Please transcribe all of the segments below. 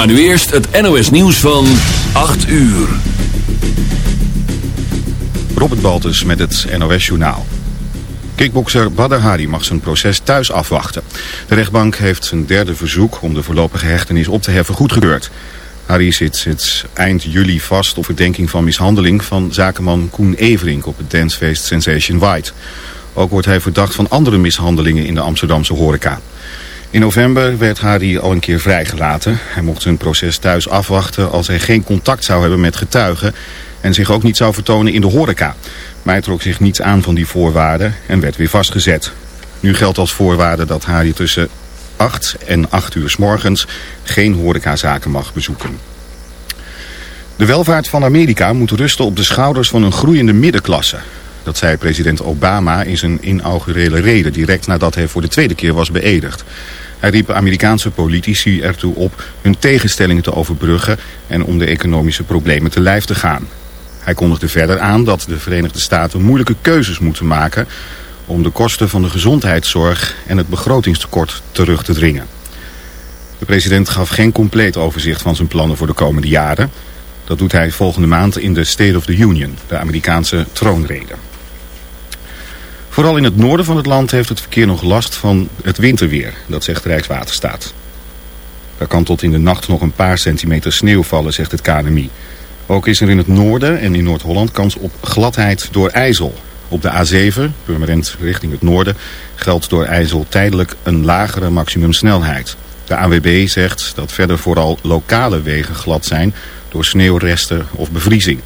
Maar nu eerst het NOS nieuws van 8 uur. Robert Baltus met het NOS Journaal. Kickbokser Badr Hari mag zijn proces thuis afwachten. De rechtbank heeft zijn derde verzoek om de voorlopige hechtenis op te heffen goedgekeurd. Harry zit sinds eind juli vast op verdenking van mishandeling van zakenman Koen Everink op het dancefeest Sensation White. Ook wordt hij verdacht van andere mishandelingen in de Amsterdamse horeca. In november werd Harry al een keer vrijgelaten. Hij mocht zijn proces thuis afwachten als hij geen contact zou hebben met getuigen en zich ook niet zou vertonen in de horeca. Maar hij trok zich niets aan van die voorwaarden en werd weer vastgezet. Nu geldt als voorwaarde dat Harry tussen 8 en 8 uur s morgens geen horecazaken mag bezoeken. De welvaart van Amerika moet rusten op de schouders van een groeiende middenklasse. Dat zei president Obama in zijn inaugurele reden direct nadat hij voor de tweede keer was beëdigd. Hij riep Amerikaanse politici ertoe op hun tegenstellingen te overbruggen en om de economische problemen te lijf te gaan. Hij kondigde verder aan dat de Verenigde Staten moeilijke keuzes moeten maken om de kosten van de gezondheidszorg en het begrotingstekort terug te dringen. De president gaf geen compleet overzicht van zijn plannen voor de komende jaren. Dat doet hij volgende maand in de State of the Union, de Amerikaanse troonrede. Vooral in het noorden van het land heeft het verkeer nog last van het winterweer, dat zegt Rijkswaterstaat. Er kan tot in de nacht nog een paar centimeter sneeuw vallen, zegt het KNMI. Ook is er in het noorden en in Noord-Holland kans op gladheid door ijzel. Op de A7, Purmerend richting het noorden, geldt door ijzel tijdelijk een lagere maximumsnelheid. De AWB zegt dat verder vooral lokale wegen glad zijn door sneeuwresten of bevriezing.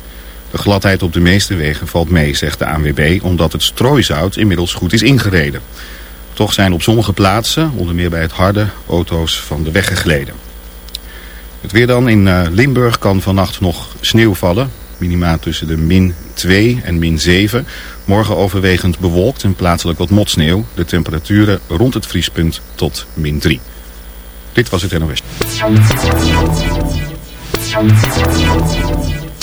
De gladheid op de meeste wegen valt mee, zegt de ANWB, omdat het strooizout inmiddels goed is ingereden. Toch zijn op sommige plaatsen, onder meer bij het harde, auto's van de weg gegleden. Het weer dan in eh, Limburg kan vannacht nog sneeuw vallen. Minima tussen de min 2 en min 7. Morgen overwegend bewolkt en plaatselijk wat motsneeuw. De temperaturen rond het vriespunt tot min 3. Dit was het NOS.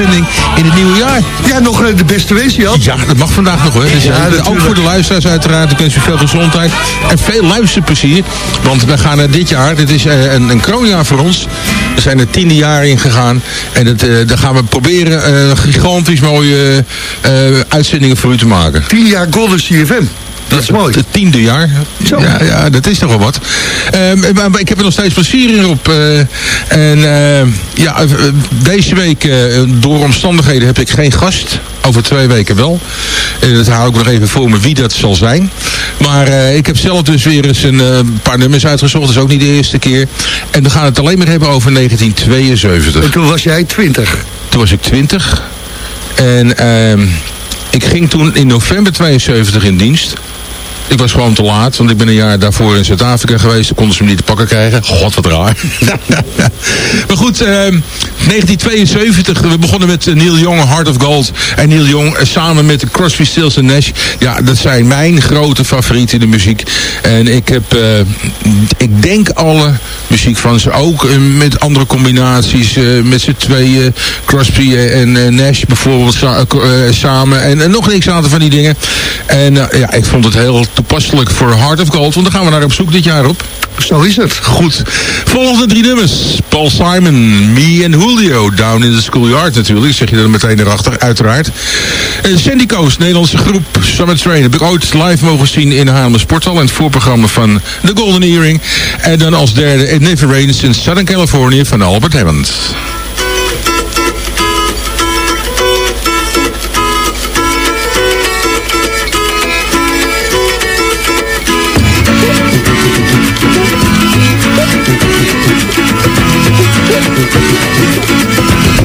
Uitzending in het nieuwe jaar. Ja, nog eh, de beste wezen, Jan. Ja, dat mag vandaag nog hoor. Dus, Ja, eh, ook natuurlijk. voor de luisteraars uiteraard. Ik wens u veel gezondheid en veel luisterplezier. Want we gaan er dit jaar, dit is eh, een, een kroonjaar voor ons. We zijn er tiende jaar in gegaan. En het, eh, daar gaan we proberen eh, gigantisch mooie eh, uitzendingen voor u te maken. 10 jaar Golden CFM. Dat is mooi. Het tiende jaar. Zo. Ja, ja, dat is toch wel wat. Ehm, maar, maar ik heb er nog steeds plezier in op. eh, en eh, ja, eh, deze week door omstandigheden heb ik geen gast. Over twee weken wel. En dat hou ik nog even voor me wie dat zal zijn. Maar ik heb zelf dus weer eens een paar nummers uitgezocht. Dat is ook niet de eerste keer. En we gaan het alleen maar hebben over 1972. En toen was jij 20. Toen was ik 20. En ehm, ik ging toen in november 72 in dienst. Ik was gewoon te laat, want ik ben een jaar daarvoor in Zuid-Afrika geweest. Konden ze me niet te pakken krijgen. God, wat raar. maar goed, ehm, 1972. We begonnen met eh, Neil Young, Heart of Gold. En Neil Young eh, samen met Crosby, Stills en Nash. Ja, dat zijn mijn grote favorieten in de muziek. En ik heb, eh, ik denk alle muziek van ze. Ook eh, met andere combinaties. eh, met z'n tweeën. Crosby en eh, Nash bijvoorbeeld sa- samen. En, nog niks aantal van die dingen. En ja, ik vond het heel toepasselijk voor Heart of Gold. Want daar gaan we naar op zoek dit jaar op. Zo is het. Goed. Volgende drie nummers. Paul Simon, Me en Julio. Down in the Schoolyard natuurlijk. Zeg je er meteen erachter, uiteraard. En Sandy Coast, Nederlandse groep. Summer Train. Heb ik ooit live mogen zien in Haarlem Sporthal. In het voorprogramma van The Golden Earring. En dan als derde It Never Rains in Southern California van Albert Hammond.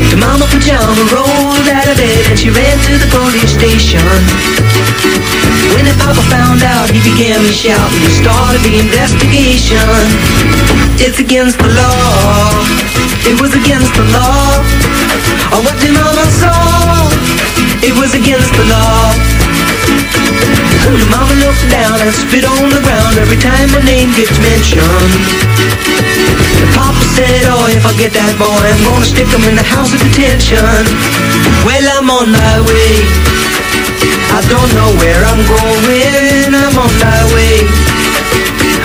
The mama pajama rolled out of bed and she ran to the police station. Papa found out, he began to shout and started the investigation. It's against the law. It was against the law. Oh, what the mama saw. It was against the law. The mama looked down and spit on the ground every time my name gets mentioned. Papa said, oh, if I get that boy, I'm gonna stick him in the house of detention. Well, I'm on my way. I don't know where I'm going. I'm on my way.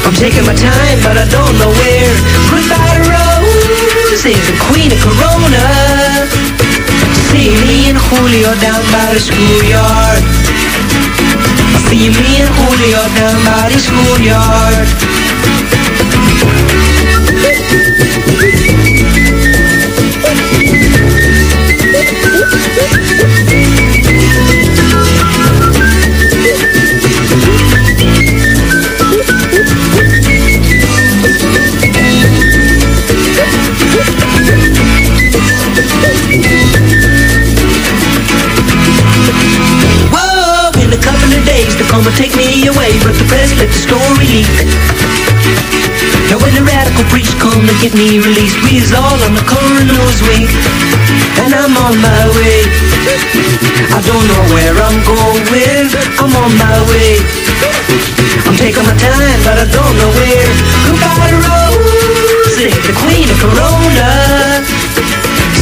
I'm taking my time, but I don't know where. Goodbye, Rose, is the queen of Corona. See me and Julio down by the schoolyard. See me and Julio down by the schoolyard. Whoa, gonna take me away, but the press let the story leak. Now when the radical preach come to get me released, we is all on the coroner's wing, and I'm on my way. I don't know where I'm going, I'm on my way. I'm taking my time, but I don't know where. Goodbye, Rosie, the queen of Corona.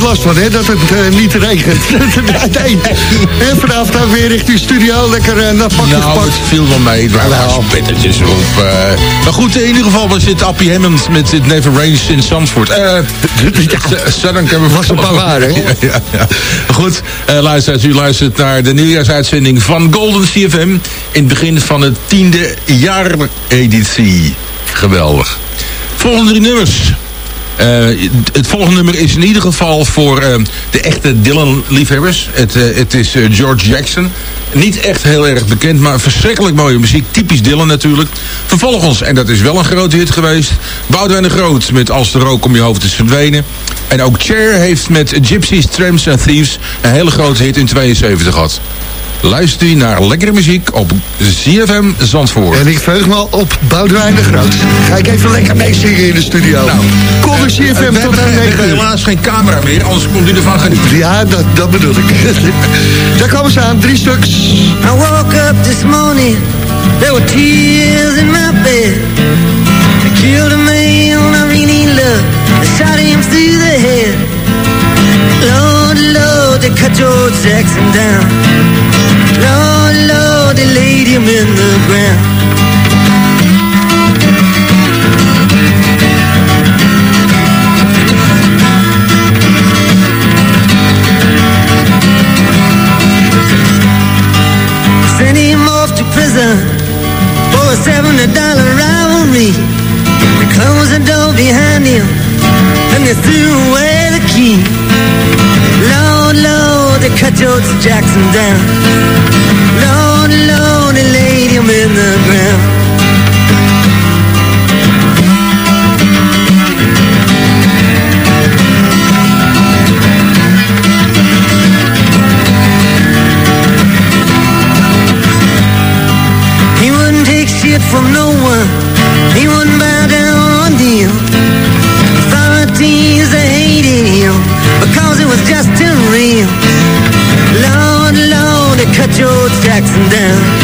Nooit last van, hè? Dat het eh, niet regent. nee. En vanavond dan weer richting studio. Lekker uh, naar pakje Nou, gepakt. het viel wel mee. Wel spettertjes erop. eh. maar goed, in ieder geval was dit Appie Hammond met het Never Rains in Zandvoort. Eh Southern. Was een paar waar, hè? Ja, ja. Goed, eh luisteraars, u luistert naar de nieuwjaarsuitzending van Golden CFM. In het begin van het tiende jaareditie. Geweldig. Volgende drie nummers. Eh, het volgende nummer is in ieder geval voor eh, de echte Dylan-liefhebbers. Het, eh, het is George Jackson. Niet echt heel erg bekend, maar verschrikkelijk mooie muziek. Typisch Dylan natuurlijk. Vervolgens, en dat is wel een grote hit geweest... Boudewijn de Groot met Als de rook om je hoofd is verdwenen. En ook Cher heeft met Gypsies, Tramps and Thieves... een hele grote hit in 72 gehad. Luister u naar lekkere muziek op ZFM Zandvoort. En ik verheug me al op Boudewijn de Groot. Ga ik even lekker meezingen in de studio. Nou, Kom CFM we tot hebben, aan we 9 hebben uur. helaas geen camera meer, anders komt u ervan genieten. Ja, dat, dat bedoel ik. Daar komen ze aan, drie stuks. I woke up this morning, there were tears in my bed. I killed a man I really loved, I shot him through the head. Lord, Lord, they cut George Jackson down. Lord, Lord, they laid him in the ground. Sent him off to prison for a seventy dollar rivalry. They closed the door behind him and they threw away the key to cut George Jackson down. Lonely, lonely lady, I'm in the ground. Jackson down.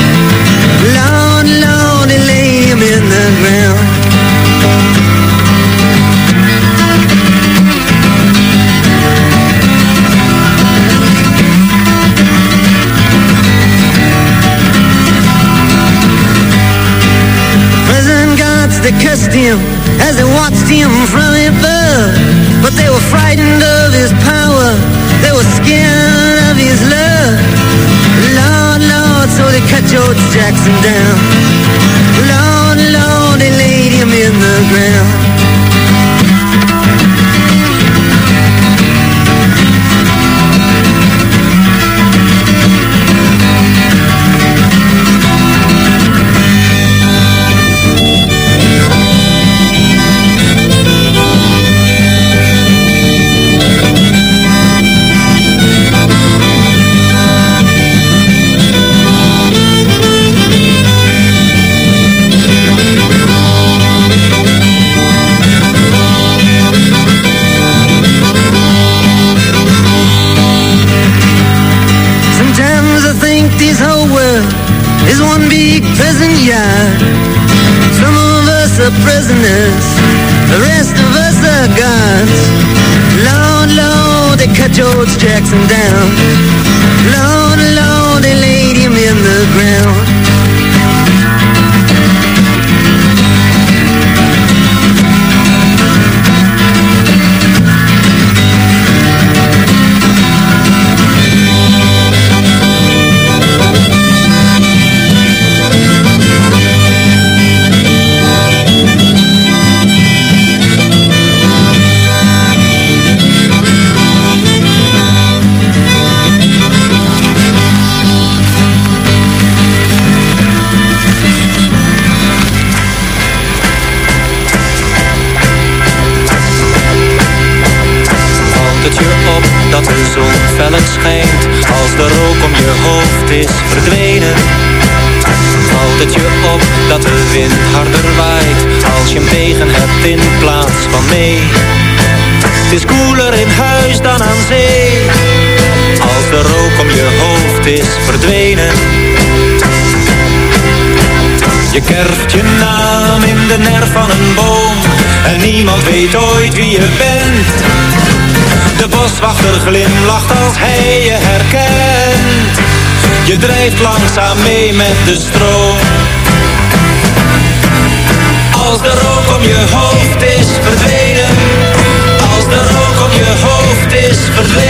Kerft je naam in de nerf van een boom. En niemand weet ooit wie je bent. De boswachter glimlacht als hij je herkent. Je drijft langzaam mee met de stroom. Als de rook om je hoofd is verdwenen. Als de rook om je hoofd is verdwenen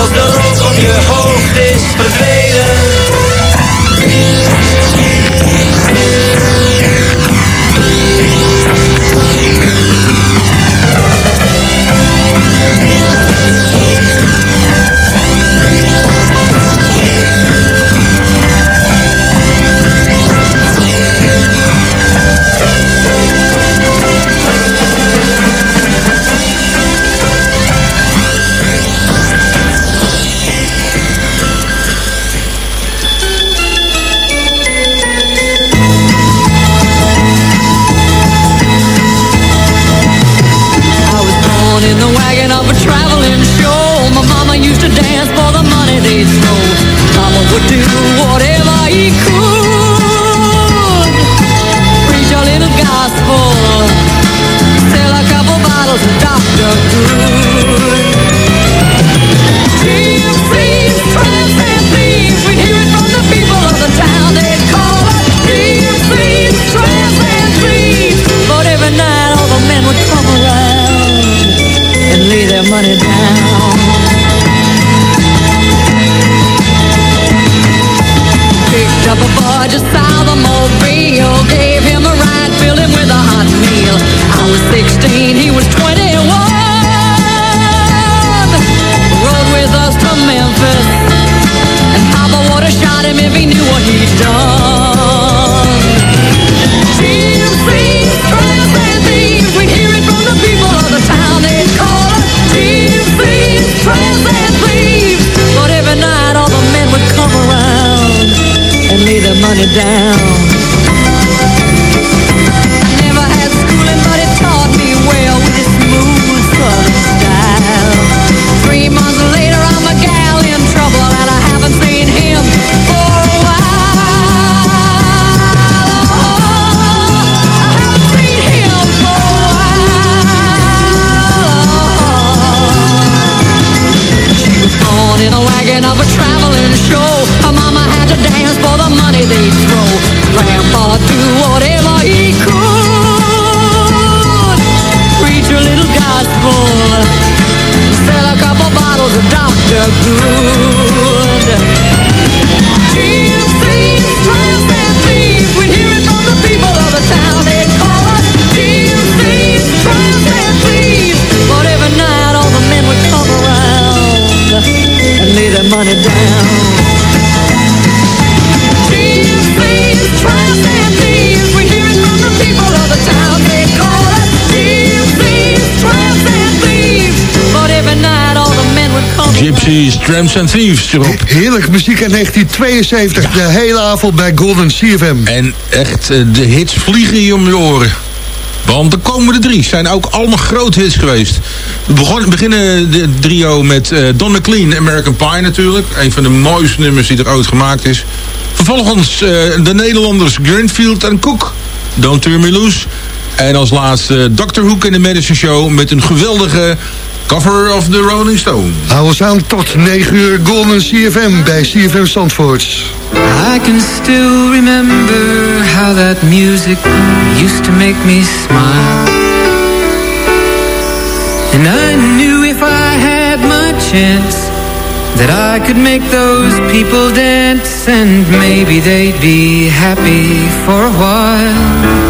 Als de rook om je hoofd is verdwenen a groove Tramps and Thieves erop. Heerlijk muziek uit 1972. De hele avond bij Golden CFM. En echt, eh, de hits vliegen je om je oren. Want de komende drie zijn ook allemaal grote hits geweest. We beginnen de trio met eh, Don McLean, American Pie natuurlijk. Een van de mooiste nummers die er ooit gemaakt is. Vervolgens eh, de Nederlanders Greenfield en Cook, Don't Turn Me Loose. En als laatste Dr. Hook in de Medicine Show met een geweldige cover of the Rolling Stone. Hou ons aan tot 9 uur Golden CFM bij CFM Zandvoort. I can still remember how that music used to make me smile. And I knew if I had my chance that I could make those people dance and maybe they'd be happy for a while.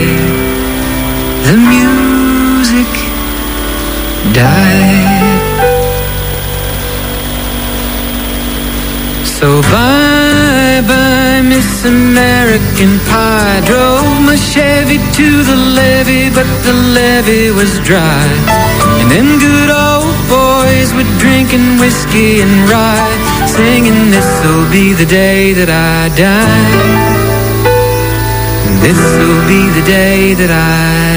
the music died. So bye bye, Miss American Pie. Drove my Chevy to the levee, but the levee was dry. And them good old boys were drinking whiskey and rye, singing, This'll be the day that I die. This'll be the day that I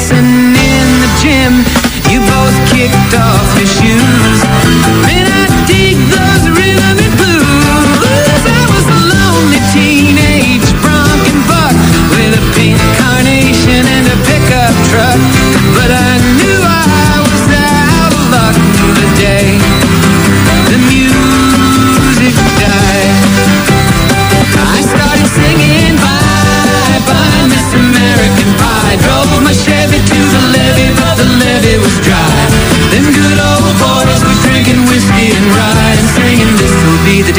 dancing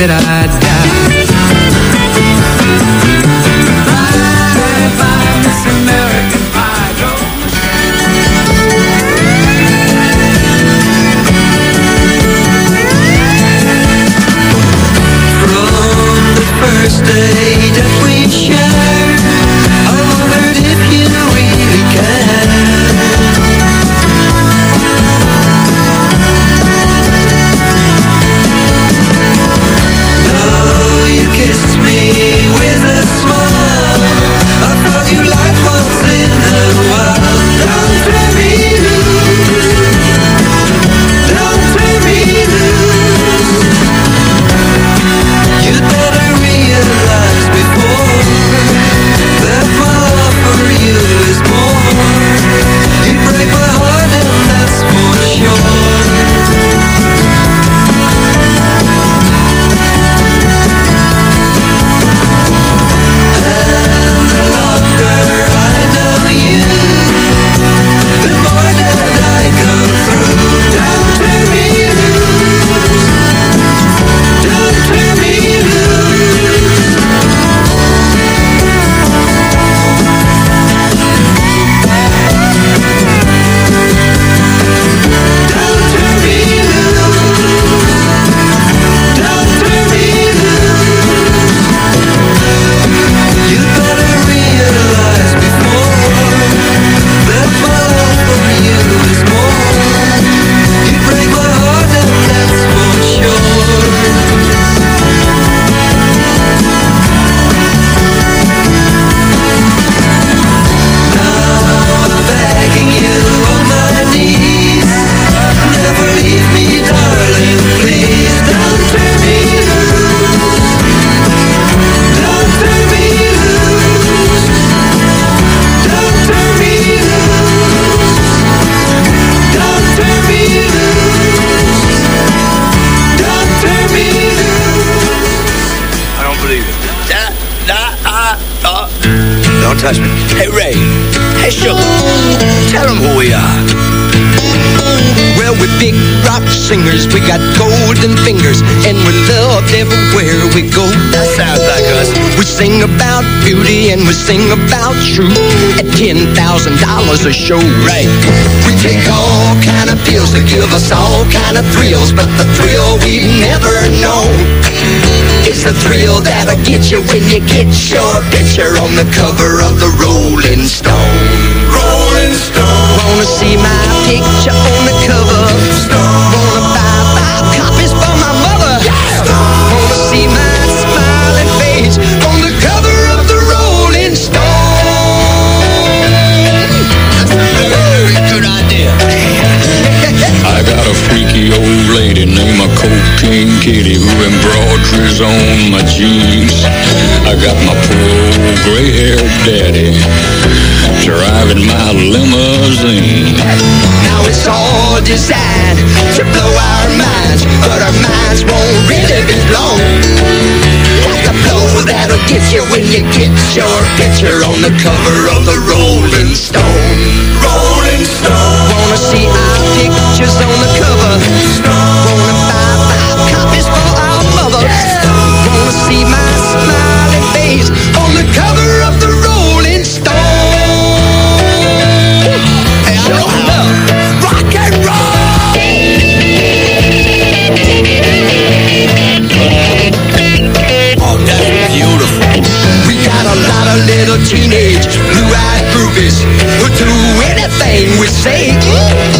that I loved everywhere we go. That sounds like us. We sing about beauty and we sing about truth at ten thousand dollars a show. Right. We take all kind of pills to give us all kind of thrills, but the thrill we never know is the thrill that'll get you when you get your picture on the cover of the Rolling Stone. Rolling Stone. Wanna see my picture on the a freaky old lady named a cocaine kitty who embroideries on my jeans. I got my poor gray-haired daddy driving my limousine. Now it's all designed to blow our minds, but our minds won't really be blown. Like the blow that'll get you when you get your picture on the cover of the Rolling Stone. Rolling Stone. Wanna see our pictures on the cover? Wanna buy five copies for our mother? Wanna see my smiling face on the cover of the Rolling Stone? Hey, I know how. Rock and roll! Oh, that's beautiful. We got a lot of little teenage blue-eyed groupies who'll do anything we say.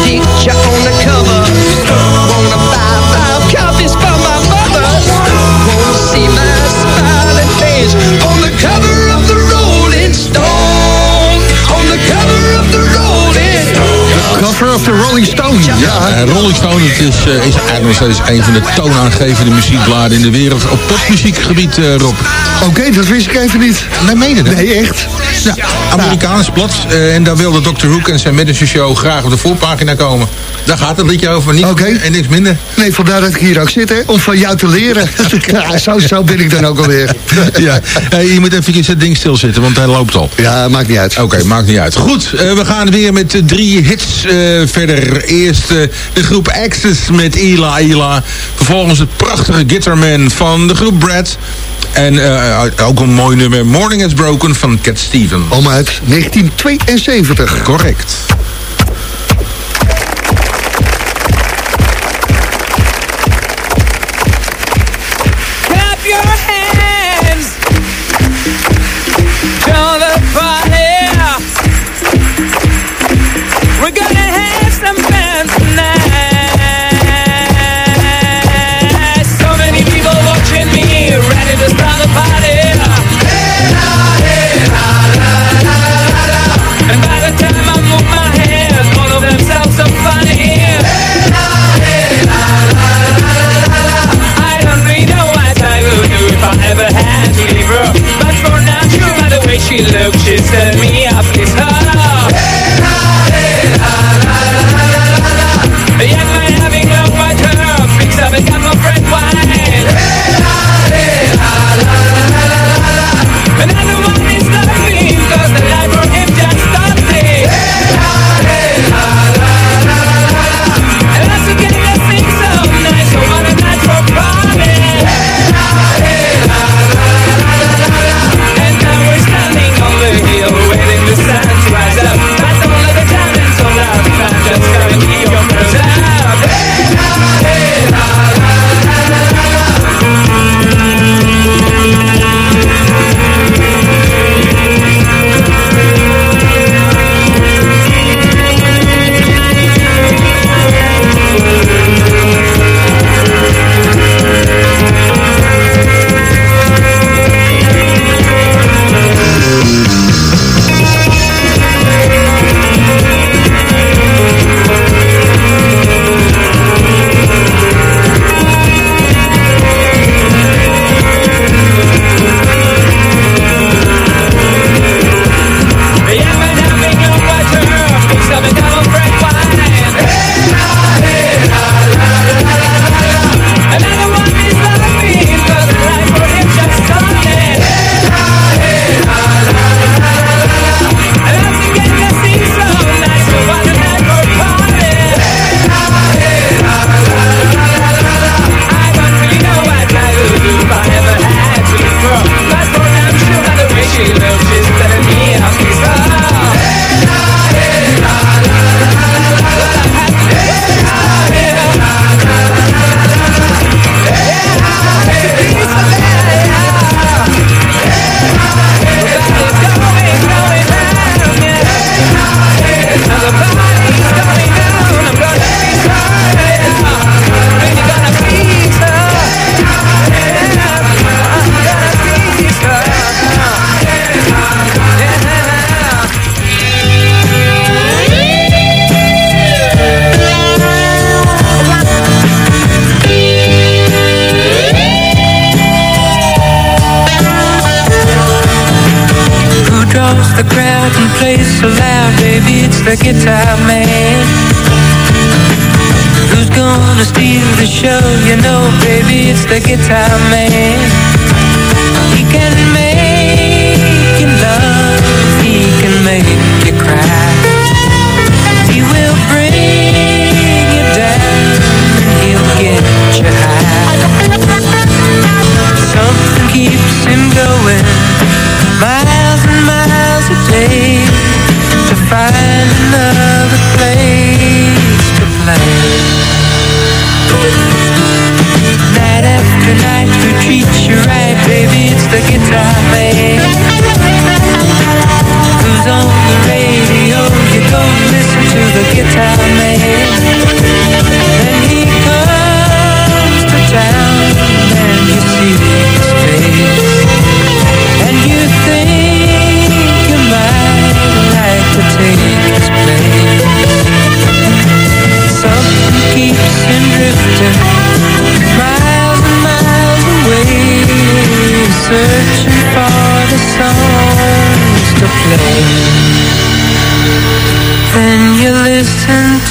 Cover of the Rolling Stone. Ja, Eh, Rolling Stone het is, eh, is eigenlijk nog steeds een van de toonaangevende muziekbladen in de wereld. Op popmuziekgebied, eh, Rob. oké, dat wist ik even niet. Nee, meen? Nee, echt? Ja, Amerikaans blad. en daar wilde Dr. Hook en zijn manager show graag op de voorpagina komen. Daar gaat het liedje over. Niet en niks minder. Nee, vandaar dat ik hier ook zit, hè, om van jou te leren. ja, zo, zo ben ik dan ook alweer. ja, hey, je moet even het ding stilzetten, want hij loopt al. Ja, maakt niet uit. Oké, maakt niet uit. Goed, eh, we gaan weer met drie hits eh, verder. Eerst eh, de groep Access met Ila Ila. Vervolgens het prachtige Guitarman van de groep Brad. En ook een mooi nummer Morning Has Broken van Cat Steven. Om uit 1972. Correct.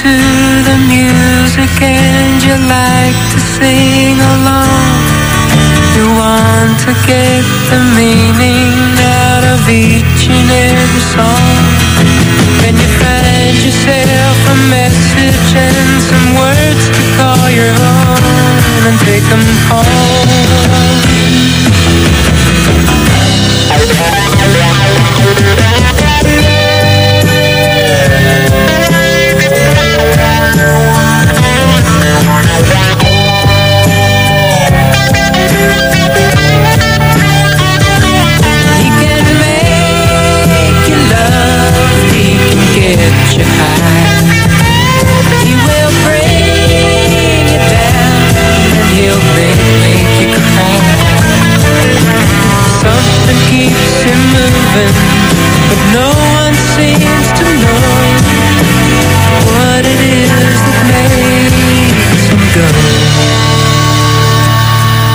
To the music and you like to sing along. You want to get the meaning out of each and every song. Then you find yourself a message and some words to call your own and take them home. You high. He will bring you down and he'll make, make you cry. Something keeps him moving, but no one seems to know what it is that makes him go.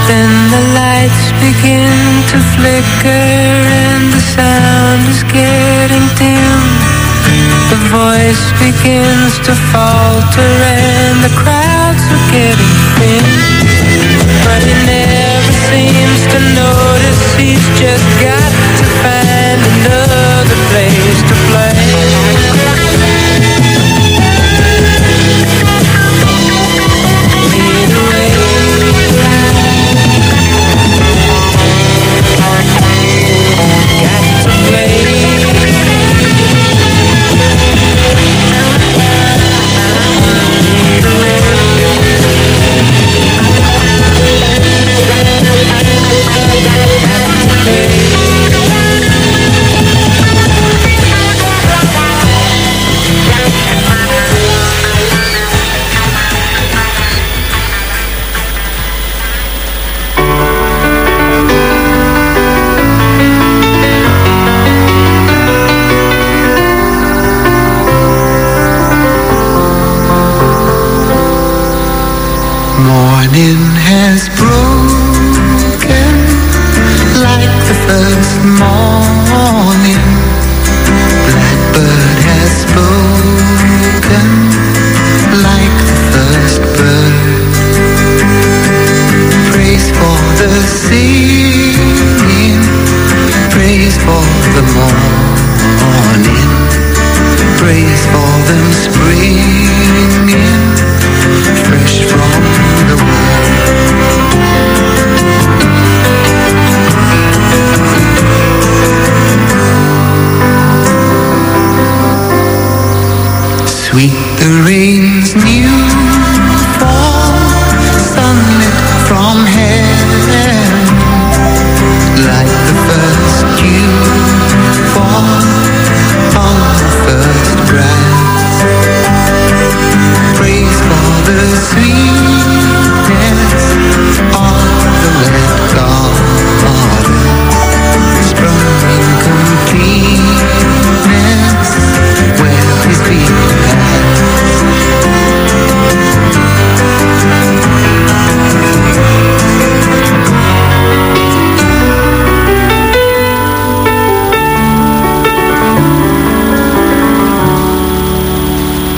Then the lights begin to flicker and the sound is getting dim. Voice begins to falter and the crowds are getting thin. But he never seems to notice he's just got to find another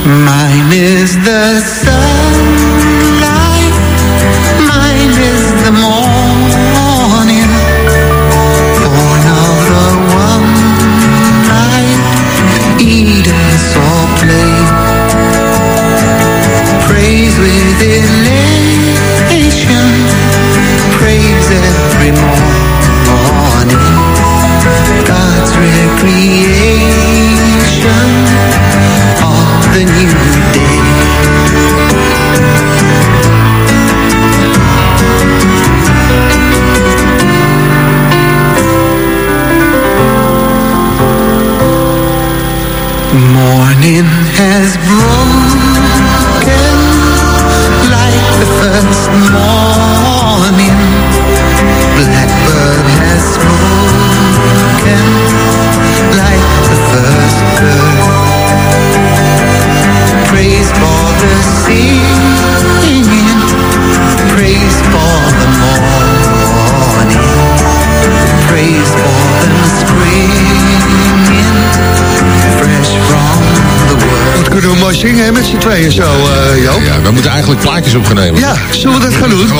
Mine is the sunlight,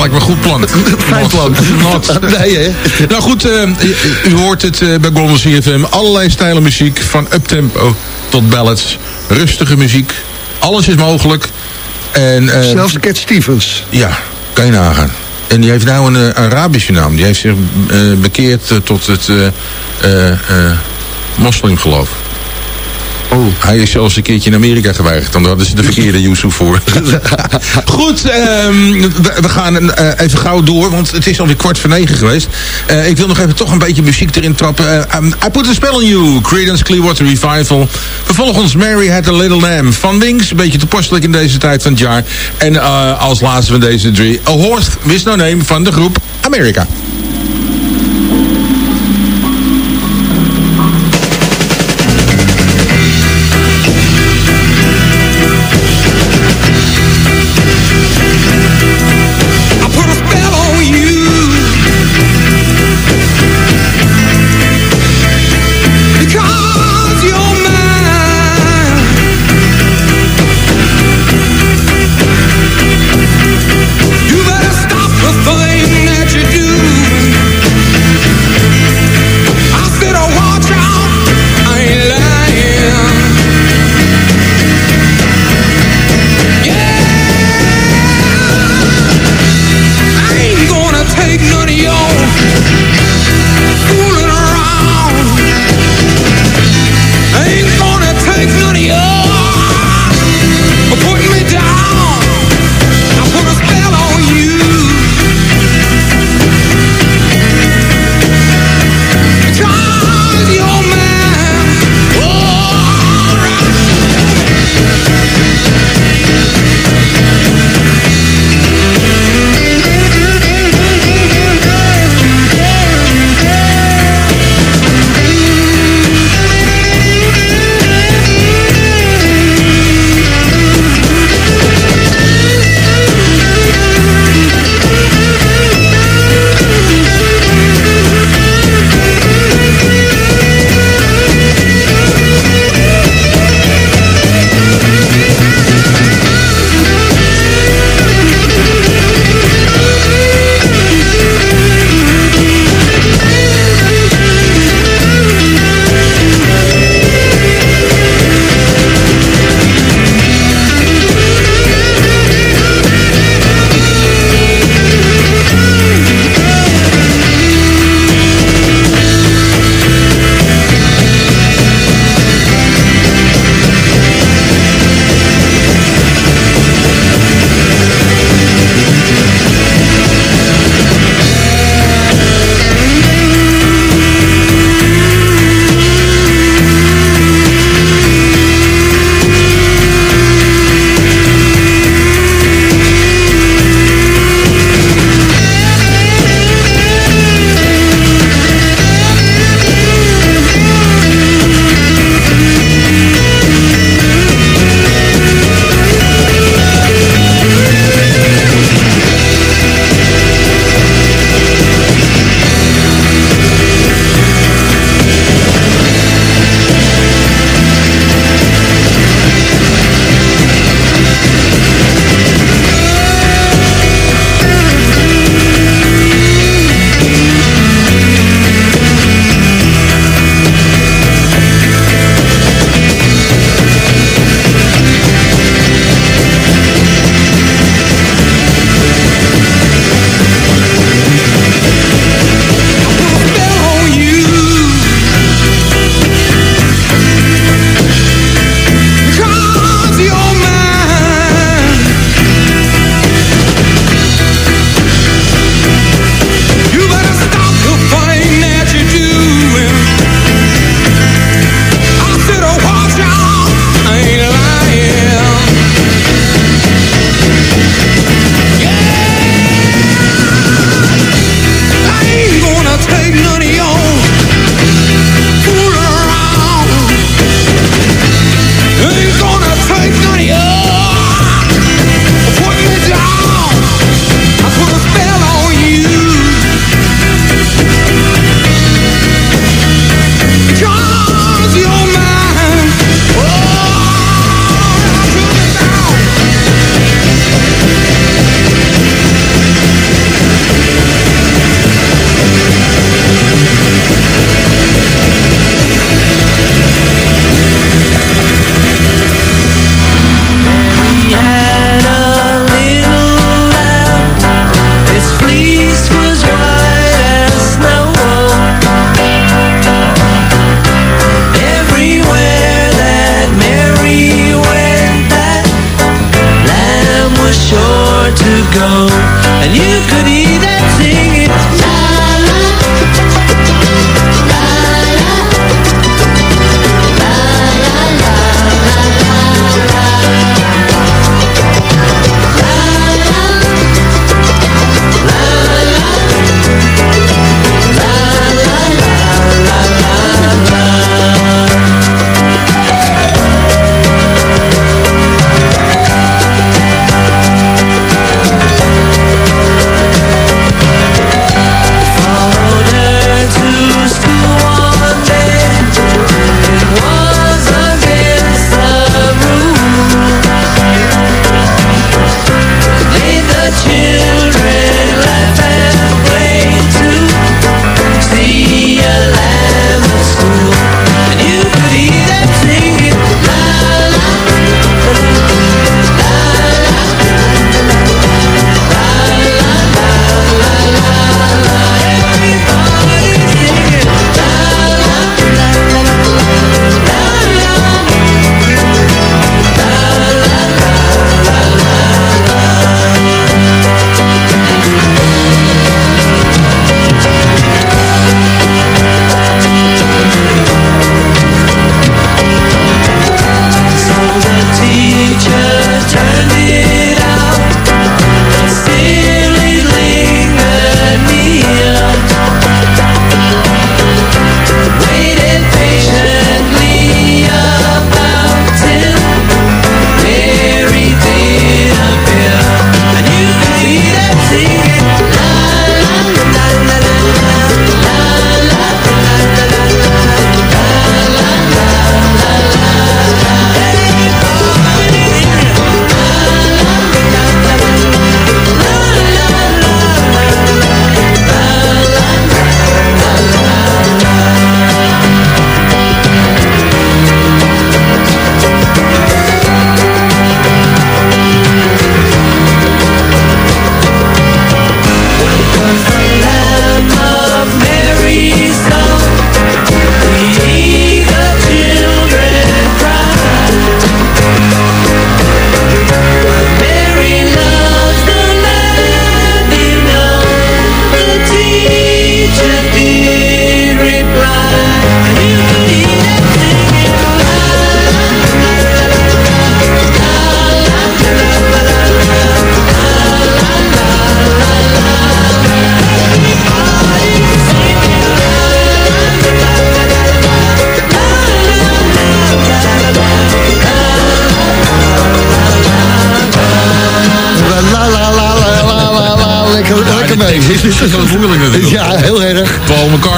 lijkt me een goed plan. Fijn plan. Not. Nee, hè? Nou goed, eh, u, u hoort het eh, bij Golden CFM. Allerlei stijlen muziek, van uptempo tot ballads. Rustige muziek. Alles is mogelijk. En, eh, Zelfs Cat Stevens. Ja, kan je nagaan. En die heeft nou een eh, Arabische naam. Die heeft zich eh, bekeerd eh, tot het eh eh, eh, moslimgeloof. Hij is zelfs een keertje in Amerika geweigerd. Dan hadden ze de verkeerde Yusuf voor. Goed, ehm, we, we gaan eh, even gauw door. Want het is alweer kwart voor negen geweest. Eh, ik wil nog even toch een beetje muziek erin trappen. Um, I Put a Spell on You. Creedence Clearwater Revival. Vervolgens Mary Had a Little Lamb. Van Wings. Een beetje toepasselijk in deze tijd van het jaar. En als laatste van deze drie. A Horse With No Name van de groep America.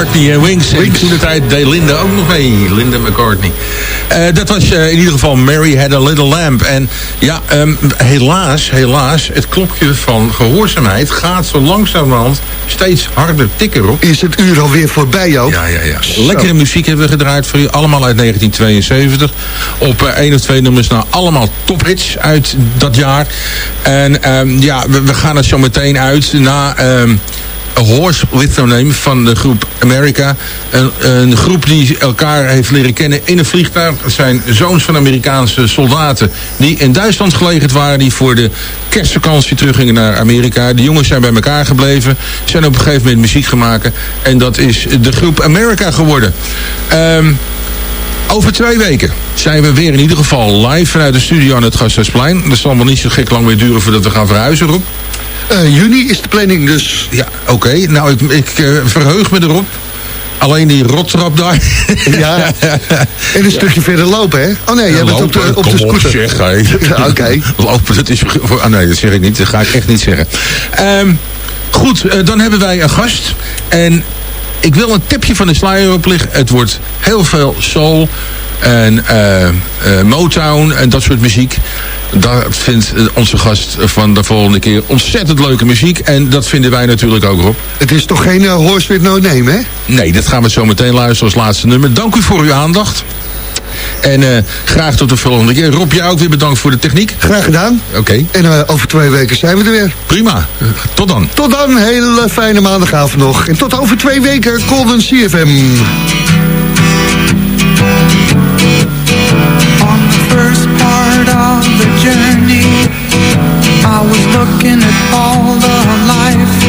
McCartney en Wings. En Wings. toen de tijd deed Linda ook nog mee. Linda McCartney. Eh, dat was eh, in ieder geval Mary Had a Little Lamp. En ja, ehm, helaas, helaas, het klokje van gehoorzaamheid gaat zo langzamerhand steeds harder tikken op. Is het uur alweer voorbij, Joop? Ja, ja, ja. Lekkere muziek hebben we gedraaid voor u. Allemaal uit 1972. Op eh, één of twee nummers. Nou, allemaal tophits uit dat jaar. En ehm, ja, we, we gaan er zo meteen uit na... ehm, A Horse With No Name van de groep America. Een, een groep die elkaar heeft leren kennen in een vliegtuig. Dat zijn zoons van Amerikaanse soldaten die in Duitsland gelegerd waren. Die voor de kerstvakantie teruggingen naar Amerika. De jongens zijn bij elkaar gebleven. Zijn op een gegeven moment muziek gemaakt. En dat is de groep America geworden. Ehm over twee weken zijn we weer in ieder geval live vanuit de studio aan het Gasthuisplein. Dat zal wel niet zo gek lang meer duren voordat we gaan verhuizen, Rob. Eh, juni is de planning dus. Ja, oké. Nou, ik, ik eh, verheug me erop. Alleen die rottrap daar. Ja. En een stukje verder lopen, hè? Oh nee, jij bent op de, op de scooter. zeg, Oké. Lopen, dat is... voor- Ah nee, dat zeg ik niet. Dat ga ik echt niet zeggen. Ehm, goed, eh, dan hebben wij een gast. En ik wil een tipje van de sluier oplichten. Het wordt heel veel soul en Motown en dat soort muziek. Daar vindt eh, onze gast van de volgende keer ontzettend leuke muziek. En dat vinden wij natuurlijk ook, Rob. Het is toch geen uh, horse with no name, hè? Nee, dat gaan we zo meteen luisteren als laatste nummer. Dank u voor uw aandacht. En eh, graag tot de volgende keer. Rob, jij ook weer bedankt voor de techniek. Graag gedaan. Oké, En uh, over twee weken zijn we er weer. prima. Tot dan. Tot dan, hele fijne maandagavond nog. En tot over twee weken, Golden CFM. of the journey. I was looking at all the life.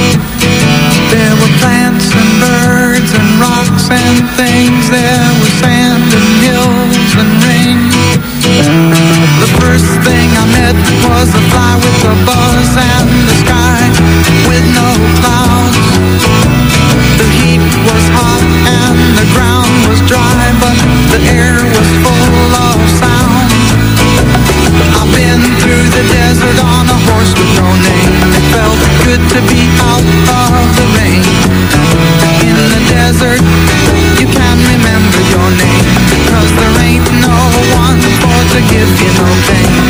There were plants and birds and rocks and things. There was sand and hills and rain. The first thing I met was a fly with a buzz And the sky with no clouds. The heat was hot and the ground was dry But the air voice with no name. It felt good to be out of the rain. In the desert, you can remember your name. Cause there ain't no one for to give you no pain.